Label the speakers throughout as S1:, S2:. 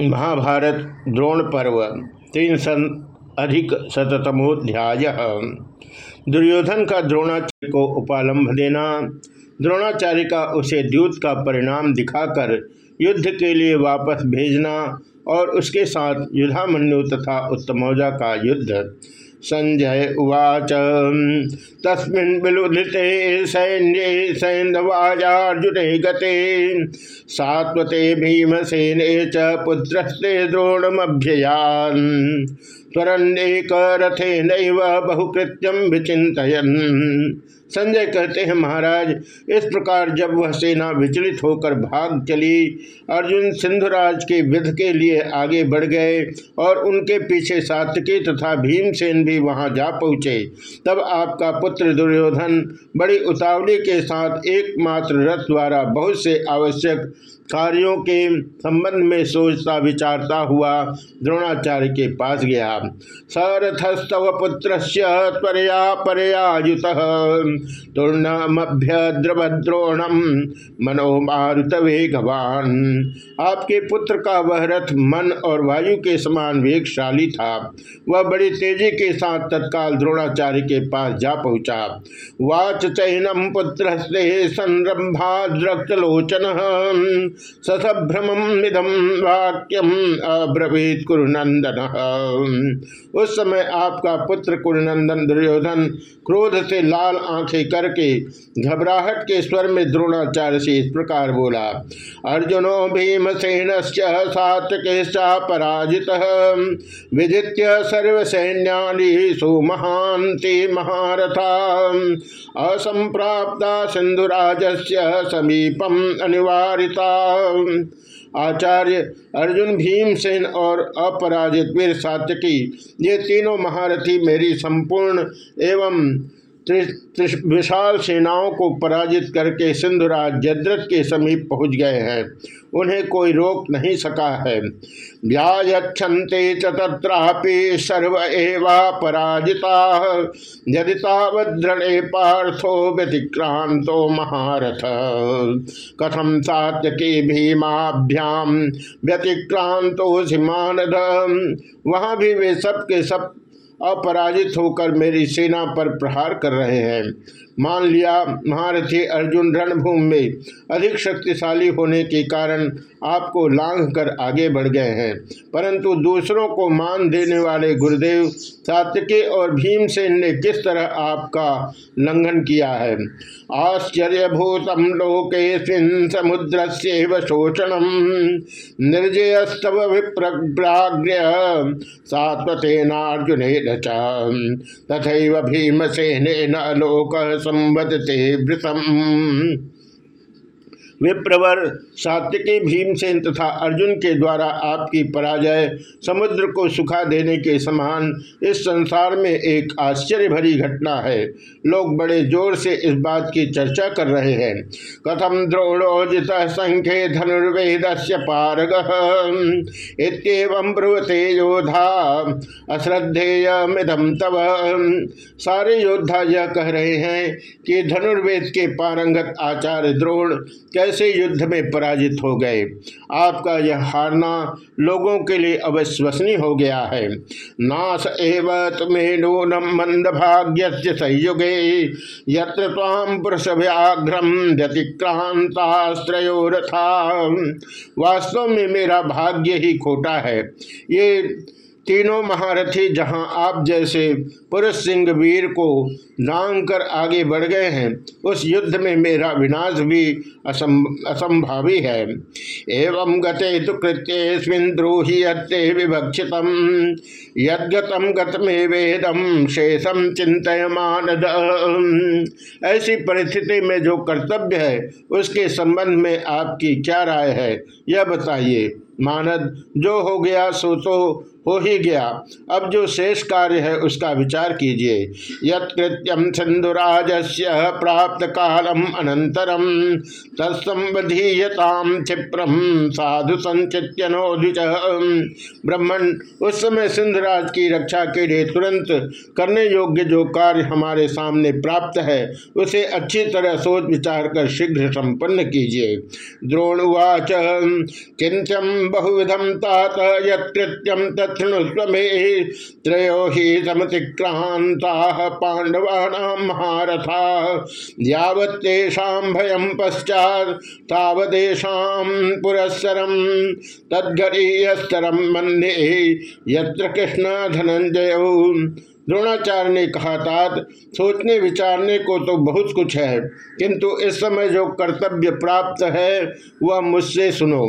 S1: महाभारत द्रोण पर्व, तीन सन अधिक शतमोध्याय दुर्योधन का द्रोणाचार्य को उपालंभ देना, द्रोणाचार्य का उसे द्यूत का परिणाम दिखाकर युद्ध के लिए वापस भेजना और उसके साथ युधामन्यु तथा उत्तमौजा का युद्ध। संजय उवाच। तस्मिन् सैन्ये सैन्धवाजार्जुने गते। सात्वते भीमसेने च पुत्रस्ते द्रोणमभ्ययान्। त्वरण्येक रथे नैव बहुकृत्यम विचिंतयन संजय कहते हैं, महाराज, इस प्रकार जब वह सेना विचलित होकर भाग चली, अर्जुन सिंधुराज के विध के लिए आगे बढ़ गए और उनके पीछे सातकी तथा भीमसेन भी वहाँ जा पहुँचे। तब आपका पुत्र दुर्योधन बड़ी उतावली के साथ एकमात्र रथ द्वारा बहुत से आवश्यक कार्यों के संबंध में सोचता, विचारता हुआ द्रोणाचार्य के पास गया। सरथस्तव पुत्र त्वरया परयायुत तूर्णमभ्य द्रवद्रोणम मनो मारुत वेगवान आपके पुत्र का वह रथ मन और वायु के समान वेगशाली था। वह बड़ी तेज़ी के साथ तत्काल द्रोणाचार्य के पास जा पहुँचा। वाच चैनम पुत्र संरंभा द्रक्तलोचन ससभ्रमम वाक्यम अब्रवीत कुरुनंदन उस समय आपका पुत्र कुरुनंदन दुर्योधन क्रोध से लाल आँखें करके घबराहट के स्वर में द्रोणाचार्य से इस प्रकार बोला, अर्जुनो भीमसेन सातकेशा पराजित विजित्य सर्वसैन्यानि सुमहांति महारथा। असंप्राप्ता सिंधुराज समीपम अनिवार्यता आचार्य अर्जुन भीमसेन और अपराजित वीर सात्यकी ये तीनों महारथी मेरी संपूर्ण एवं विशाल सेनाओं को पराजित करके सिंधुराज जद्रथ के समीप पहुँच गए हैं। उन्हें कोई रोक नहीं सका है। व्याजते चत्रापि सर्व एवा पराजिता यदि तावद्रणे पार्थो व्यतिक्रांतो महारथ। कथम सात्यकी भीमाभ्याम व्यतिक्रांतो सिमानद वहाँ भी वे सब के सब अपराजित होकर मेरी सेना पर प्रहार कर रहे हैं। मान लिया, महारथी अर्जुन रणभूमि में अधिक शक्तिशाली होने के कारण आपको लांघ कर आगे बढ़ गए हैं। परंतु दूसरों को मान देने वाले गुरुदेव सात्यकी और भीमसेन ने किस तरह आपका लंघन किया है? आश्चर्यभूतम लोके समुद्र से शोषण निर्जयस्तव विप्राग्य सात्वतेनार्जुन तथा भीमसेन लोक संवदते वृतम। विप्रवर सात्यकी भीमसेन तथा अर्जुन के द्वारा आपकी पराजय समुद्र को सुखा देने के समान इस संसार में एक आश्चर्य भरी घटना है। लोग बड़े ज़ोर से इस बात की चर्चा कर रहे हैं। कथम द्रोणोजित संख्य धनुर्वेद से पारग ब्रुवते योधा अश्रद्धेय मिदम तव। सारे योद्धा यह कह रहे हैं कि धनुर्वेद के पारंगत आचार्य द्रोण कैसे युद्ध में पराजित हो गए। आपका यह हारना लोगों के लिए अविश्वसनीय हो गया है। नाश एव तुम्हें नूनम मंद भाग्य संयुगे। यत्र पुरुष व्याघ्रम व्यतिक्रांतास्त्रोरथा वास्तव में मेरा भाग्य ही खोटा है। ये तीनों महारथी जहाँ आप जैसे पुरुष सिंह वीर को नांग कर आगे बढ़ गए हैं, उस युद्ध में मेरा विनाश भी असंभावी है। एवं गते तो कृत्य द्रोही विभक्षित यदगतम गतमे वेदम शेषम चिंतमान ऐसी परिस्थिति में जो कर्तव्य है, उसके संबंध में आपकी क्या राय है, यह बताइए। मानद, जो हो गया सो तो हो ही गया। अब जो शेष कार्य है, उसका विचार कीजिए। यत्कृत्यम सिंधुराज से प्राप्त कालम अनंतरम तत्संबधीयताम क्षिप्रम साधु संचित्यनोद्विज ब्रह्मण उस समय सिंधुराज की रक्षा के लिए तुरंत करने योग्य जो कार्य हमारे सामने प्राप्त है, उसे अच्छी तरह सोच विचार कर शीघ्र संपन्न कीजिए। द्रोण उवाच किंचम बहुविधम तात यम तत्णुस्व ही समतिक्रांता पांडवानाम महारथा यावत्षा भय पश्चात पुरस्सर पुरस्सरम तद्गरीयस्तरम मन्ये। यत्र कृष्ण धनंजय द्रोणाचार्य ने कहा तात सोचने विचारने को तो बहुत कुछ है, किंतु इस समय जो कर्तव्य प्राप्त है, वह मुझसे सुनो।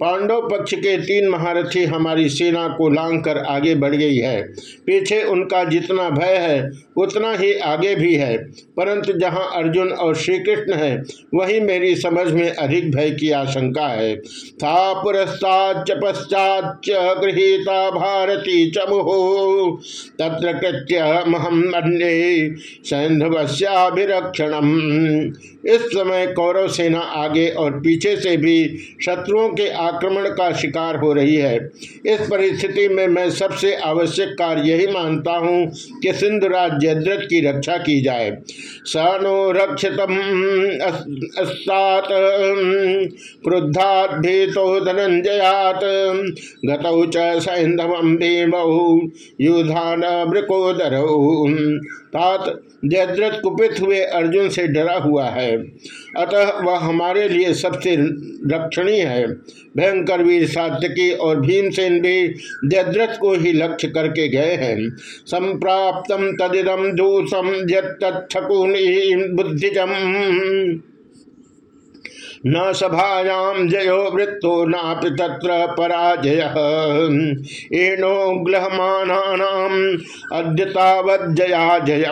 S1: पांडव पक्ष के तीन महारथी हमारी सेना को लांग कर आगे बढ़ गई है। पीछे उनका जितना भय है, उतना ही आगे भी है। परंतु जहाँ अर्जुन और श्री कृष्ण है, वही मेरी समझ में अधिक भय की आशंका है। था पुरस्ताच पश्चाच गृहीता भारती चमुहो तत्र कृत्य महम अन्य सैंधवस्याभिरक्षणम इस समय कौरव सेना आगे और पीछे से भी शत्रुओं के आक्रमण का शिकार हो रही है। इस परिस्थिति में मैं सबसे आवश्यक कार्य यही मानता हूँ कि सिंधुराज जयद्रथ की रक्षा की जाए। स नो रक्षित क्रुद्धात धनंजयात, गतौ च सैंधवम युधान तात जयद्रथ कुपित हुए अर्जुन से डरा हुआ है। अतः वह हमारे लिए सबसे रक्षणीय है। भयंकर वीर सात्यकी और भीमसेन भी जयद्रथ को ही लक्ष्य करके गए हैं। संप्राप्तम तदिदम दूसम जत्कुनी बुद्धिजम। न सभायाम जयो वृत्तो नापि तत्र पराजय। एनो ग्लहमानाम अद्यतावजया जय।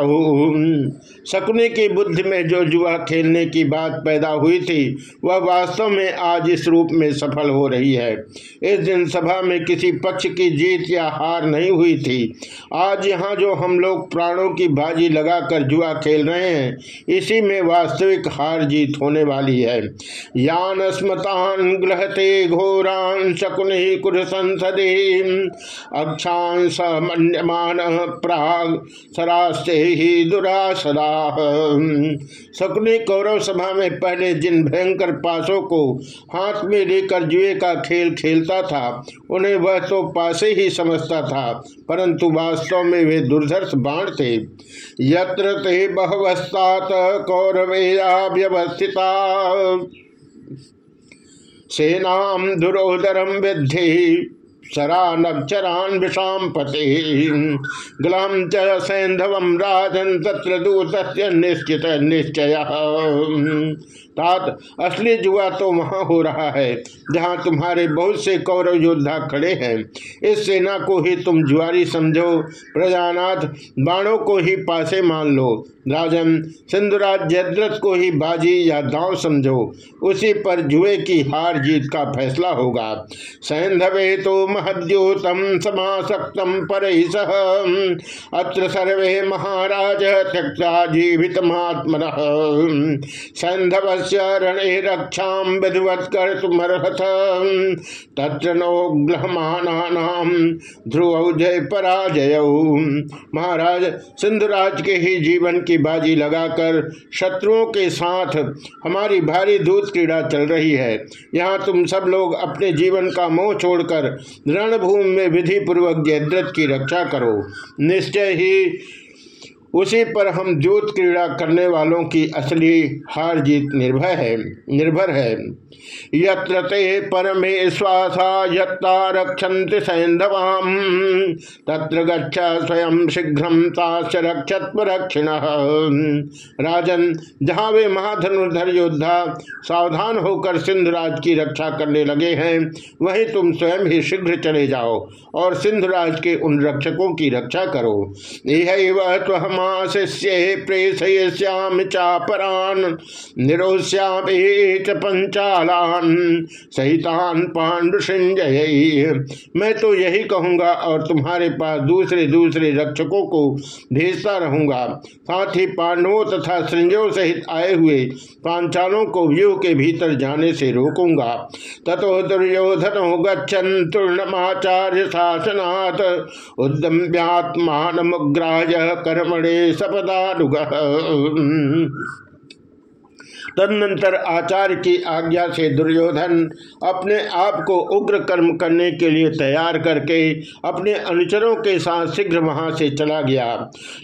S1: शकुनी की बुद्धि में जो जुआ खेलने की बात पैदा हुई थी, वह वास्तव में आज इस रूप में सफल हो रही है। इस दिन सभा में किसी पक्ष की जीत या हार नहीं हुई थी। आज यहाँ जो हम लोग प्राणों की बाजी लगाकर जुआ खेल रहे हैं, इसी में वास्तविक हार जीत होने वाली है। यान स्मतान ग्रहते घोरान शकुनि कुर संसदे अक्षांस मन्यमान प्राग सरास्ते ही दुरासदा। शकुनि कौरव सभा में पहले जिन भयंकर पासों को हाथ में लेकर जुए का खेल खेलता था, उन्हें वह तो पासे ही समझता था, परंतु वास्तव में वे दुर्धर्ष बाण थे। यत्र ते बहवस्तात कौरवेया व्यवस्थिता सेनाम दुरोदरम विद्धि शरानक्षरान विषाम पते। ग्लाम च सैंधवम राजन तत्र दूत निश्चित निश्चय तात असली जुआ तो वहाँ हो रहा है, जहाँ तुम्हारे बहुत से कौरव योद्धा खड़े हैं। इस सेना को ही तुम जुआरी समझो, प्रजानाथ, बाणों को ही पासे मान लो, राजन सिंधुराज जयद्रथ को ही बाजी या दांव समझो, उसी पर जुए की हार जीत का फैसला होगा। सैंधवे तो महद्योतम समासक्तम पर अत्र सर्वे महाराज त्यक्ता जीवित महात्म सैंधव रणे रक्षा विधिवत कर तुमर्हत तत्र नोग्लहमानाम ध्रुव जय पराजय। महाराज, सिंधुराज के ही जीवन की बाजी लगाकर शत्रुओं के साथ हमारी भारी दूध क्रीड़ा चल रही है। यहाँ तुम सब लोग अपने जीवन का मोह छोड़कर रणभूमि में विधि पूर्वक जयद्रथ की रक्षा करो। निश्चय ही उसी पर हम द्यूत क्रीड़ा करने वालों की असली हार जीत निर्भर है निर्भर है। यत्र ते परमे श्वासा यत्ता रक्षन्ति सैंधवाम तत्र गच्छ स्वयं शीघ्र ताश रक्षत्व रक्षिण। राजन, जहाँ वे महाधनुर्धर योद्धा सावधान होकर सिंधुराज की रक्षा करने लगे हैं, वहीं तुम स्वयं ही शीघ्र चले जाओ और सिंधुराज के उन रक्षकों की रक्षा करो। यह हम समाशिष्ये प्रेषयश्याम चापरान निरोश्यामे च पंचालान सहितान पांडुसंजय मैं तो यही कहूँगा और तुम्हारे पास दूसरे दूसरे रक्षकों को भेजता रहूँगा। साथ ही पांडवों तथा संजयों सहित आए हुए पांचालों को व्यूह के भीतर जाने से रोकूँगा। तथो दुर्योधन गच्छन तूर्णमाचार्य शासनाथ उद्यम्यात्मान मुग्राज कर्मणे सपदानुग तदनंतर आचार्य की आज्ञा से दुर्योधन अपने आप को उग्र कर्म करने के लिए तैयार करके अपने अनुचरों के साथ शीघ्र वहाँ से चला गया।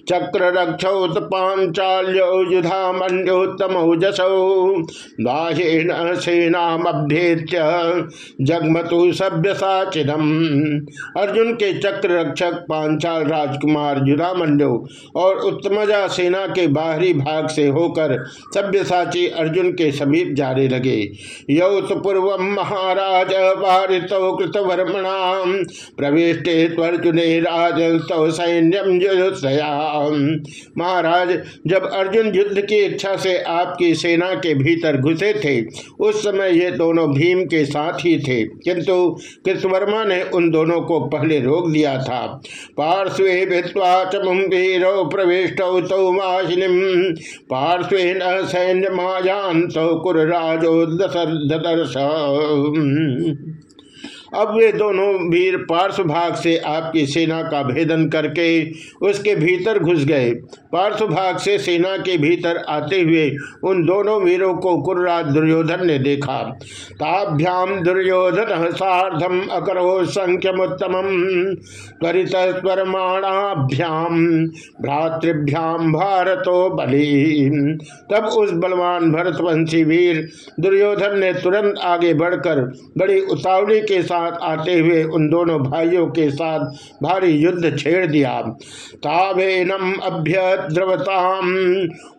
S1: चक्र रक्षोत पांचाल्यो जगमतु सभ्य साचिदम अर्जुन के चक्र रक्षक पांचाल राजकुमार युधामंडो और उत्तमजा सेना के बाहरी भाग से होकर सभ्य साची अर्जुन के समीप जाने लगे। यौत पूर्व महाराज वारित कृतवर्मणा, प्रविष्टे अर्जुने सैन्यम महाराज, जब अर्जुन युद्ध की इच्छा से आपकी सेना के भीतर घुसे थे, उस समय ये दोनों भीम के साथ ही थे। किंतु कृतवर्मा ने उन दोनों को पहले रोक दिया था। पार्श्वे भित्वा तो माहिनीम पार्श्वे न सैन्य माया जानतो कुरराजो दशरथ अब वे दोनों वीर पार्श्व भाग से आपकी सेना का भेदन करके उसके भीतर घुस गए। पार्श्व भाग से सेना के भीतर आते हुए उन दोनों वीरों को कुर्राज दुर्योधन ने देखा। ताभ्याम दुर्योधन साधम अकरो संख्यमुत्तम त्वरित स्वरमाणाभ्याम भ्रातृभ्याम भारतो बलि तब उस बलवान भरतवंशी वीर दुर्योधन ने तुरंत आगे बढ़कर बड़ी उतावली के साथ साथ आते हुए उन दोनों भाइयों के साथ भारी युद्ध छेड़ दिया। तावेनम अभ्यद्रवताम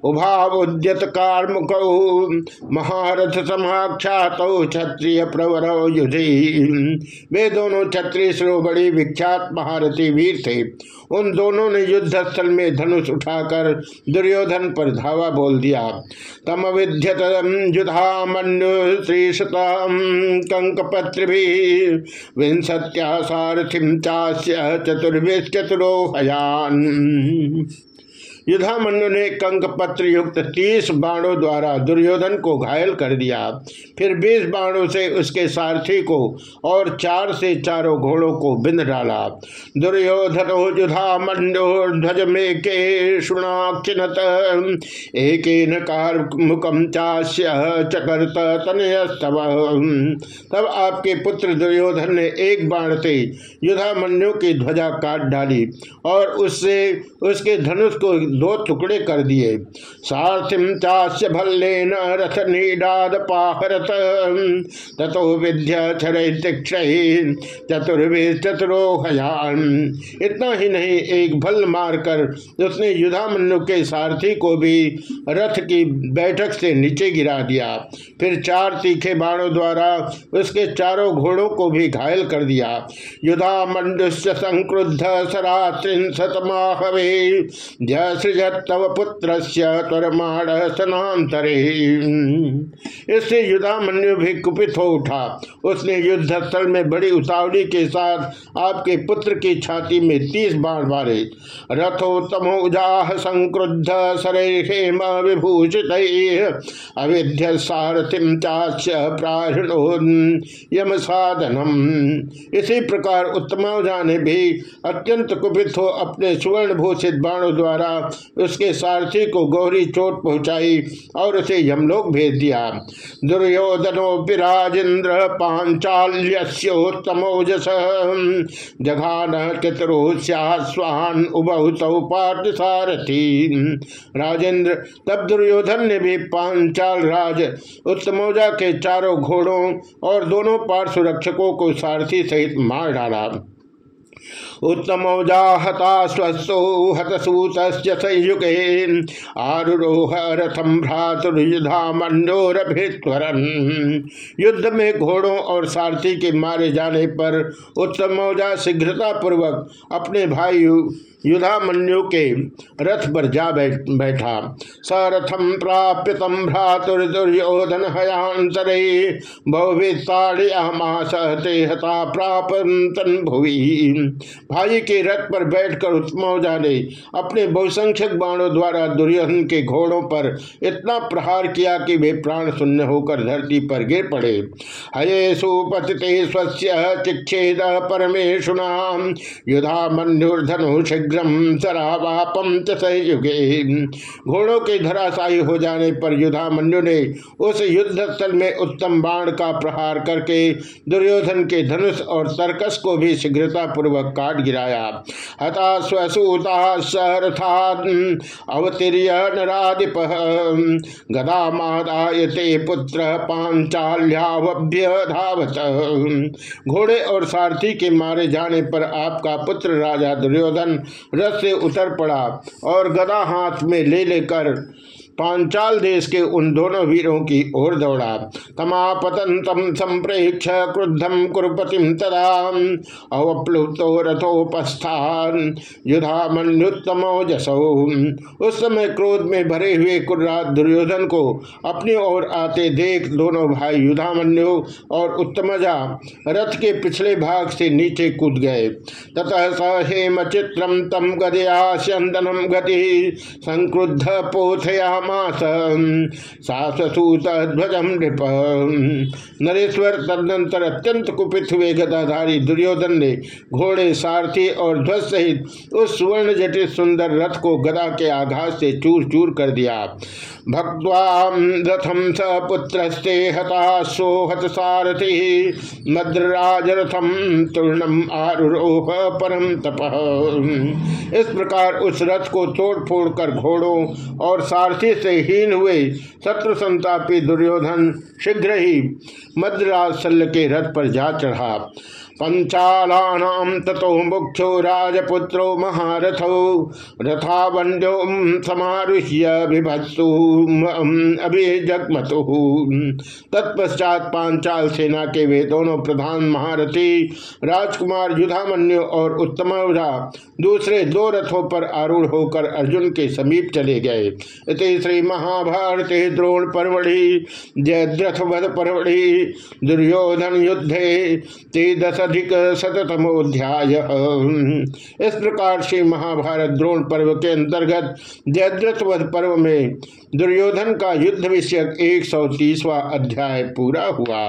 S1: उभावुद्यत कार्मुक महारथ समाख्यात क्षत्रिय प्रवर युधि। वे दोनों क्षत्रिय श्रो बड़ी विख्यात महारथी वीर थे। उन दोनों ने युद्ध स्थल में धनुष उठाकर दुर्योधन पर धावा बोल दिया। तम विद्यत युधा मनु श्रीशताम कंकपत्र भी विंशत्या सारथिम चास्य चतुर्विश्चतुरो हयान युधामन्यु ने कंक पत्र युक्त तीस बाणों द्वारा दुर्योधन को घायल कर दिया। फिर बीस बाणों से उसके सारथी को और चार से चारों घोड़ों को बिंद डाला। दुर्योधन युधामन्यो ध्वज में के एक चकरत तब आपके पुत्र दुर्योधन ने एक बाण से युधामन्यु की ध्वजा काट डाली और उससे उसके धनुष को दो टुकड़े कर दिए। सारथिम चास्य भल्ले न रथ नीडाद पाहरत। तथो विद्या छर चतुर्वे चतुरोहयान। इतना ही नहीं, एक भल मारकर उसने युधामनु के सारथी को भी रथ की बैठक से नीचे गिरा दिया। फिर चार तीखे बाणों द्वारा उसके चारों घोड़ों को भी घायल कर दिया। युधामंडुष्य संक्रुद्ध सरात्रिशत माहवे सृजत तव पुत्र इससे युद्धामन्यु भी कुपित हो उठा। उसने युद्ध स्थल में बड़ी उतावली के साथ आपके पुत्र की छाती में तीस बाण मारे। रथोत्तमोजाह संक्रुद्ध सरेम विभूषित अविध्य सारथिम चास्य प्राणो यम साधनम। इसी प्रकार उत्तमौजा ने भी अत्यंत कुपित हो अपने सुवर्ण भूषित बाणों द्वारा उसके सारथी को गौरी चोट पहुंचाई और उसे यमलोक भेज दिया। दुर्योधनो विराजेन्द्र पांचाल्योत्तमोजस जघान चतुरोस्यान उबहुतौ पाठ सारथी राजेंद्र, तब दुर्योधन ने भी पांचाल राज उत्तमोजा के चारों घोड़ों और दोनों पार्श्व रक्षकों को सारथी सहित मार डाला। उत्तमौजा हता स्वस्थो हतसूत संयुगे आरुरोह रथम भ्रातुर्युधा मंडोरभित्वरन युद्ध में घोड़ों और सारथी के मारे जाने पर उत्तमौजा शीघ्रता पूर्वक अपने भाई युधामन्यु के रथ पर जा बैठा। सरथम प्राप्य तम भ्रातुर्दुर्योधन हयांतरे बहुविताड़ियामासहते हता प्रापन भुवि। भाई के रथ पर बैठकर उत्मौजा ने अपने बहुसंख्यक बाणों द्वारा दुर्योधन के घोड़ों पर इतना प्रहार किया कि वे प्राण शून्य होकर धरती पर गिर पड़े। हये सुपति स्वस्य चिक्षेद परमेशुना युधा मन्युर्धनु शीघ्र शीघ्रम सरावापम चयुगे घोड़ों के धराशायी हो जाने पर युधामन्यु ने उस युद्ध स्थल में उत्तम बाण का प्रहार करके दुर्योधन के धनुष और तर्कस को भी शीघ्रता पूर्वक काट गिराया। हता स्वसूता सहरथा अवतीर्य नाधिप गदा मादायते पुत्र पांचाल्याभ्य धावत घोड़े और सारथी के मारे जाने पर आपका पुत्र राजा दुर्योधन रथ से उतर पड़ा और गदा हाथ में ले लेकर पांचाल देश के उन दोनों वीरों की ओर दौड़ा। तमापतन तम संप्रेक्ष क्रुद्धम कुरुपतिम तदा अवप्लुतो रथोपस्थान युधामन्युत्तमो जसो उस समय क्रोध में भरे हुए कुर्रा दुर्योधन को अपनी ओर आते देख दोनों भाई युधामन्यु और उत्तमजा रथ के पिछले भाग से नीचे कूद गए। ततः स हेम चित्रम तम गदया गति संक्रुद्ध ध्वजम नृप। नरेश्वर तदनंतर अत्यंत कुपित हुए गदाधारी दुर्योधन ने घोड़े सारथी और ध्वज सहित उस सुवर्ण जटित सुंदर रथ को गदा के आघात से चूर चूर कर दिया। भक्वाम रथम स पुत्रस्ते हता रथम परम तप। इस प्रकार उस रथ को तोड़ फोड़ कर घोड़ों और सारथी से हीन हुए शत्रु संतापी दुर्योधन शीघ्र ही मद्राज शल्य के रथ पर जा चढ़ा। पंचालानाम ततो मुख्यो राजपुत्रो महारथो रथावंड्यो समारुह्य विभत्सु अभिजगमतु। तत्पश्चात पांचाल सेना के वे दोनों प्रधान महारथी, राजकुमार युधामन्यु और उत्तम दूसरे दो रथों पर आरूढ़ होकर अर्जुन के समीप चले गए। इति श्री महाभारत द्रोण परवड़ी जयद्रथ वध परवड़ी, दुर्योधन युद्धे ते दश अधिक शतमोध्याय इस प्रकार से महाभारत द्रोण पर्व के अंतर्गत जयद्रथ वध पर्व में दुर्योधन का युद्ध विषयक एक सौ अध्याय पूरा हुआ।